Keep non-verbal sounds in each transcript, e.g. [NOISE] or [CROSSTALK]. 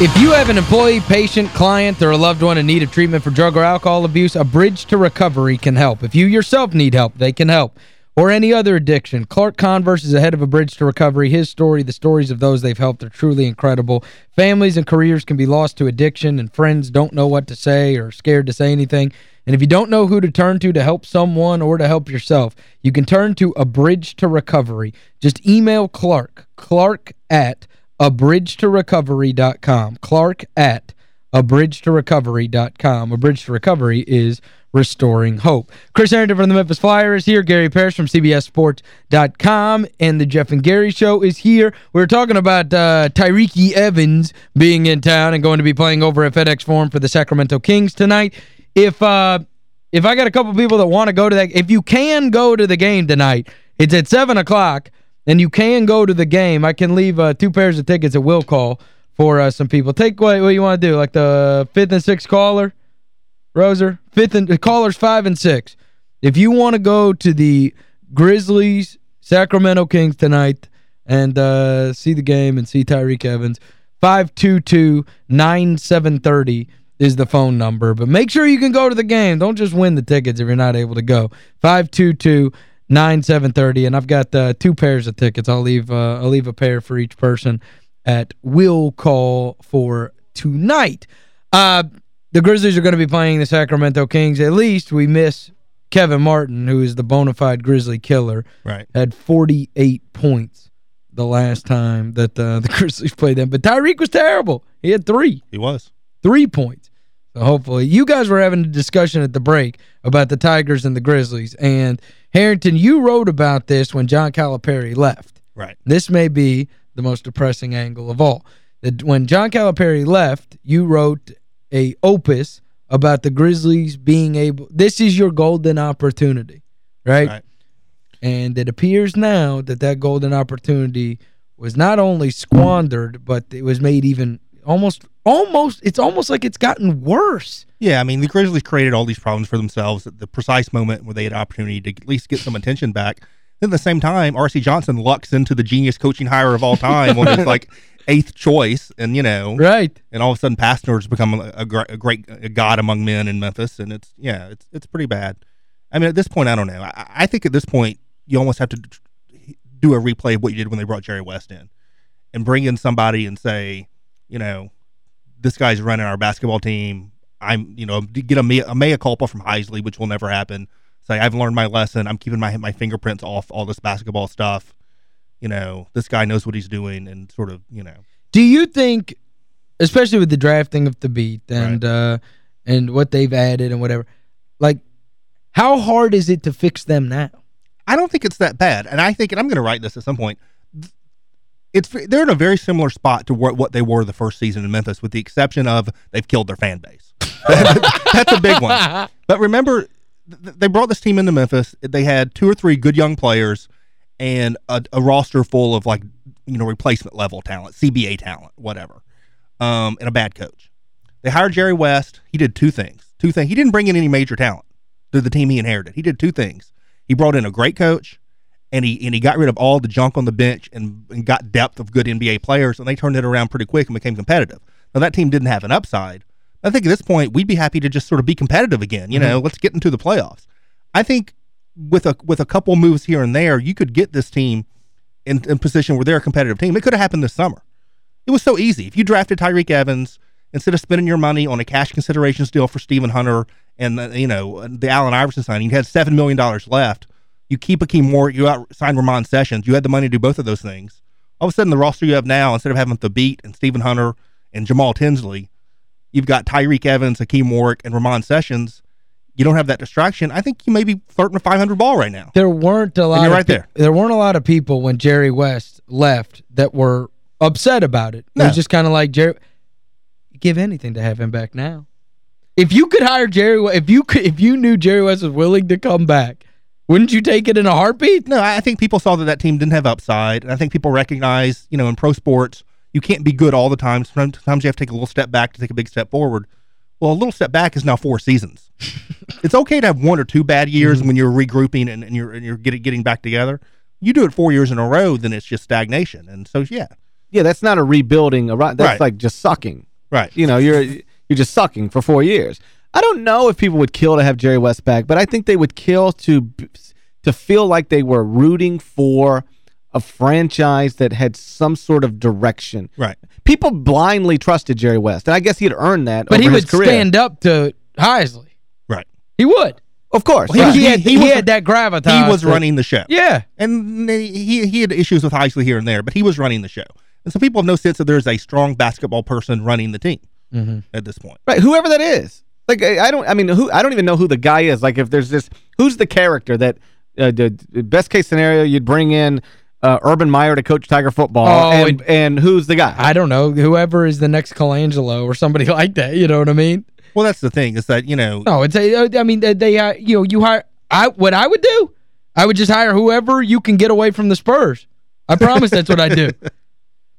If you have an employee, patient, client, or a loved one in need of treatment for drug or alcohol abuse, A Bridge to Recovery can help. If you yourself need help, they can help. Or any other addiction. Clark Converse is ahead of A Bridge to Recovery. His story, the stories of those they've helped are truly incredible. Families and careers can be lost to addiction, and friends don't know what to say or scared to say anything. And if you don't know who to turn to to help someone or to help yourself, you can turn to A Bridge to Recovery. Just email Clark, clark at abridgetorecovery.com. Clark at abridgetorecovery.com. A Bridge to Recovery is restoring hope. Chris Herrington from the Memphis Flyer is here. Gary Parrish from CBSSports.com. And the Jeff and Gary Show is here. We are talking about uh, Tyreke Evans being in town and going to be playing over at FedEx Forum for the Sacramento Kings tonight. If uh, if I got a couple people that want to go to that, if you can go to the game tonight, it's at 7 o'clock and you can go to the game. I can leave uh, two pairs of tickets at will call for uh, some people. Take what, what you want to do, like the fifth and sixth caller, Roser? Fifth and callers five and six. If you want to go to the Grizzlies, Sacramento Kings tonight and uh, see the game and see Tyreke Evans, 522-9730 is the phone number. But make sure you can go to the game. Don't just win the tickets if you're not able to go. 522 9 730 and I've got uh, two pairs of tickets. I'll leave uh, I'll leave a pair for each person at will call for tonight. Uh, the Grizzlies are going to be playing the Sacramento Kings. At least we miss Kevin Martin, who is the bona fide Grizzly killer. Right. Had 48 points the last time that uh, [LAUGHS] the Grizzlies played them. But Tyreke was terrible. He had three. He was. Three points. So hopefully. You guys were having a discussion at the break about the Tigers and the Grizzlies. And Herrington, you wrote about this when John Calipari left. Right. This may be the most depressing angle of all. That when John Calipari left, you wrote a opus about the Grizzlies being able this is your golden opportunity, right? Right. And it appears now that that golden opportunity was not only squandered, but it was made even almost almost it's almost like it's gotten worse. Yeah, I mean, the Grizzlies created all these problems for themselves at the precise moment where they had opportunity to at least get some attention back. Then at the same time, R.C. Johnson lucks into the genius coaching hire of all time when it's like [LAUGHS] eighth choice and, you know. Right. And all of a sudden Pastner's become a, a, a great a god among men in Memphis. And it's, yeah, it's it's pretty bad. I mean, at this point, I don't know. I, I think at this point, you almost have to do a replay of what you did when they brought Jerry West in and bring in somebody and say, you know, this guy's running our basketball team. I'm, you know, get a mea, a mea culpa from Heisley, which will never happen. Say, I've learned my lesson. I'm keeping my my fingerprints off all this basketball stuff. You know, this guy knows what he's doing and sort of, you know. Do you think, especially with the drafting of Thabeet and right. uh, and what they've added and whatever, like, how hard is it to fix them now? I don't think it's that bad. And I think, and I'm going to write this at some point, it's they're in a very similar spot to what, what they were the first season in Memphis, with the exception of they've killed their fan base. [LAUGHS] That's a big one. But remember, they brought this team into Memphis. They had two or three good young players and a, a roster full of like you know replacement level talent, CBA talent, whatever, um, and a bad coach. They hired Jerry West. He did two things. Two things. He didn't bring in any major talent to the team he inherited. He did two things. He brought in a great coach and he and he got rid of all the junk on the bench and, and got depth of good NBA players, and they turned it around pretty quick and became competitive. Now that team didn't have an upside. I think at this point we'd be happy to just sort of be competitive again. You mm-hmm. know, let's get into the playoffs. I think with a with a couple moves here and there, you could get this team in, in position where they're a competitive team. It could have happened this summer. It was so easy. If you drafted Tyreke Evans instead of spending your money on a cash considerations deal for Steven Hunter and the, you know the Allen Iverson signing, you had seven million dollars left you keep Hakeem Moore, you out sign Ramon Sessions. You had the money to do both of those things. All of a sudden, the roster you have now, instead of having Thabeet and Steven Hunter and Jamal Tinsley, you've got Tyreke Evans, Hakim Warrick, and Ramon Sessions. You don't have that distraction. I think you may be flirting a 500 ball right now. There weren't a lot. You're right there. There weren't a lot of people when Jerry West left that were upset about it. No. It was just kind of like Jerry. Give anything to have him back now. If you could hire Jerry, if you could, if you knew Jerry West was willing to come back wouldn't you take it in a heartbeat? No, I think people saw that that team didn't have upside. And I think people recognize, you know, in pro sports, you can't be good all the time. Sometimes you have to take a little step back to take a big step forward. Well, a little step back is now four seasons. [LAUGHS] it's okay to have one or two bad years mm -hmm. when you're regrouping and, and you're and you're getting getting back together. You do it four years in a row, then it's just stagnation. And so, yeah. Yeah, that's not a rebuilding. That's right. like just sucking. Right. You know, you're you're just sucking for four years. I don't know if people would kill to have Jerry West back, but I think they would kill to to feel like they were rooting for a franchise that had some sort of direction. Right. People blindly trusted Jerry West, and I guess he'd earned that But he would career. stand up to Heisley. Right. He would. Of course. He, right. he had, He- he, he was- had that gravitas. He was that- running the show. Yeah. And he he had issues with Heisley here and there, but he was running the show. And so people have no sense that there's a strong basketball person running the team Mhm. at this point. Right, whoever that is. Like I I don't I mean who I don't even know who the guy is. Like if there's this who's the character that uh, the the best case scenario you'd bring in uh, Urban Meyer to coach Tiger football Oh, and, it- and who's the guy? I don't know. Whoever is the next Colangelo or somebody [LAUGHS] like that. You know what I mean? Well, that's the thing is that, you know, No, it's a, I mean, they, they uh, you know, you hire, I, what I would do, I would just hire whoever you can get away from the Spurs. I promise that's what I do. [LAUGHS]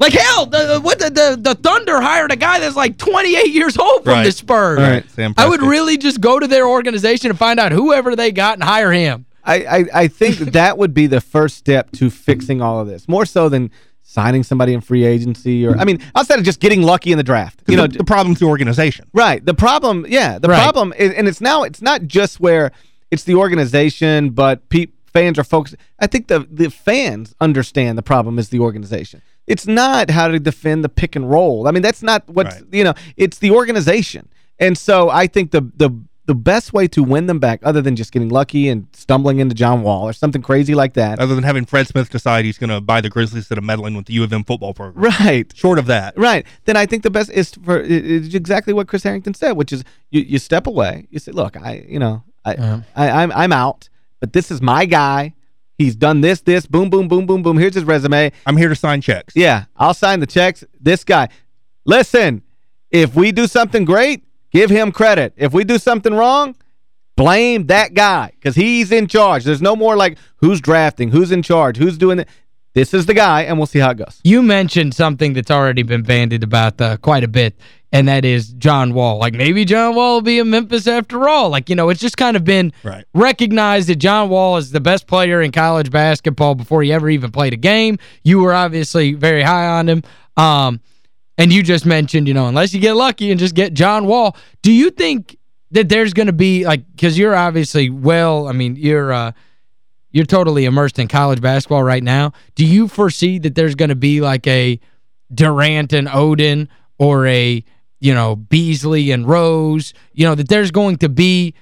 Like, hell, the, the, what the, the, the Thunder hired a guy that's like 28 years old from Right. the Spurs. Right. Sam I would really just go to their organization and find out whoever they got and hire him. I, I, I think [LAUGHS] that would be the first step to fixing all of this. More so than signing somebody in free agency or I mean, outside of just getting lucky in the draft. You know, the, the problem's the organization. Right. The problem, yeah, the Right. problem, is, and it's now, it's not just where it's the organization, but pe fans are focused. I think the, the fans understand the problem is the organization. It's not how to defend the pick and roll. I mean, that's not what's, Right. you know, it's the organization. And so I think the, the, the best way to win them back, other than just getting lucky and stumbling into John Wall or something crazy like that. Other than having Fred Smith decide he's going to buy the Grizzlies instead of meddling with the U of M football program. Right. Short of that. Right. Then I think the best is for it- it's exactly what Chris Herrington said, which is you, you step away. You say, look, I you know, I, Yeah. I I'm I'm out, but this is my guy. He's done this, this, boom, boom, boom, boom, boom. Here's his resume. I'm here to sign checks. Yeah, I'll sign the checks. This guy. Listen, if we do something great, give him credit. If we do something wrong, blame that guy because he's in charge. There's no more like who's drafting, who's in charge, who's doing it. This is the guy, and we'll see how it goes. You mentioned something that's already been bandied about uh, quite a bit, and that is John Wall. Like, maybe John Wall will be in Memphis after all. Like, you know, it's just kind of been Right. recognized that John Wall is the best player in college basketball before he ever even played a game. You were obviously very high on him. Um, and you just mentioned, you know, unless you get lucky and just get John Wall, do you think that there's going to be, like, because you're obviously well, I mean, you're uh, you're totally immersed in college basketball right now. Do you foresee that there's going to be like a Durant and Oden or a, you know, Beasley and Rose, you know, that there's going to be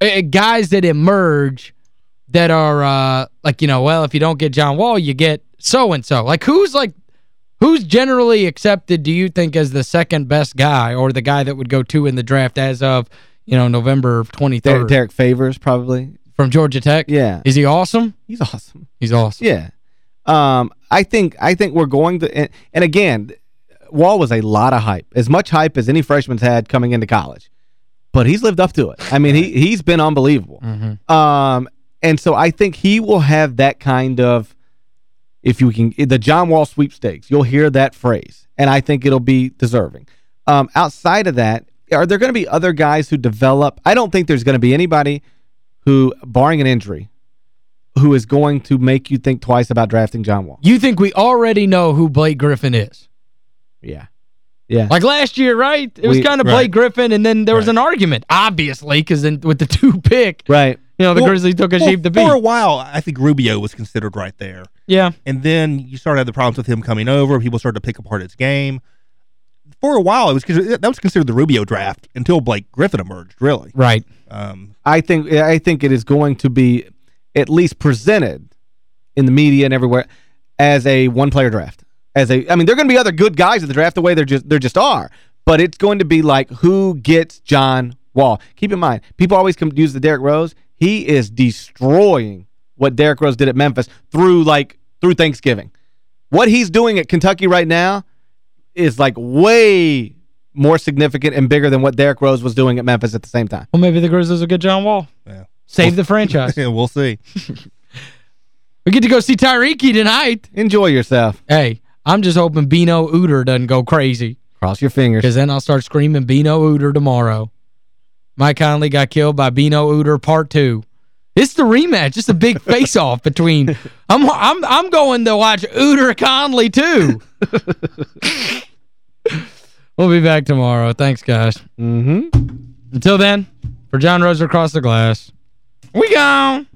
uh, guys that emerge that are uh, like, you know, well, if you don't get John Wall, you get so-and-so. Like, who's like, who's generally accepted, do you think, as the second best guy or the guy that would go two in the draft as of, you know, November 23rd Der Derrick Favors, probably. from Georgia Tech? Yeah. Is he awesome? He's awesome. He's awesome. Yeah. Um, I think I think we're going to and, and again, Wall was a lot of hype. As much hype as any freshman's had coming into college. But he's lived up to it. I mean, he he's been unbelievable. Mhm. Um, and so I think he will have that kind of if you can the John Wall sweepstakes, you'll hear that phrase. And I think it'll be deserving. Um, outside of that, are there going to be other guys who develop? I don't think there's going to be anybody who, barring an injury, who is going to make you think twice about drafting John Wall. You think we already know who Blake Griffin is? Yeah. Yeah. Like last year, right? It was We- kind of right. Blake Griffin, and then there was an argument, obviously, because then with the [LAUGHS] two pick, right. you know, the Well- Grizzlies took a Well, sheep to For a while, I think Rubio was considered right there. Yeah. And then you started to have the problems with him coming over. People started to pick apart his game. For a while, it was considered- that was considered the Rubio draft until Blake Griffin emerged, really. Right. Um, I think I think it is going to be at least presented in the media and everywhere as a one-player draft. As a I mean, there are going to be other good guys in the draft the way they're just there just are, but it's going to be like who gets John Wall. Keep in mind, people always use the Derrick Rose. He is destroying what Derrick Rose did at Memphis through like through Thanksgiving. What he's doing at Kentucky right now is like way more significant and bigger than what Derrick Rose was doing at Memphis at the same time. Well, maybe the Grizzlies will get John Wall. yeah. Save the franchise. [LAUGHS] yeah, we'll see. [LAUGHS] we get to go see Tyreke tonight. Enjoy yourself. Hey, I'm just hoping Beno Udrih doesn't go crazy, Cross your fingers. because then I'll start screaming Beno Udrih tomorrow. Mike Conley got killed by Beno Udrih part two. It's the rematch. It's a big [LAUGHS] face-off between... I'm I'm I'm going to watch Udrih Conley, too. [LAUGHS] We'll be back tomorrow. Thanks, guys. Mm-hmm. Until then, for John Rose across the glass, we gone.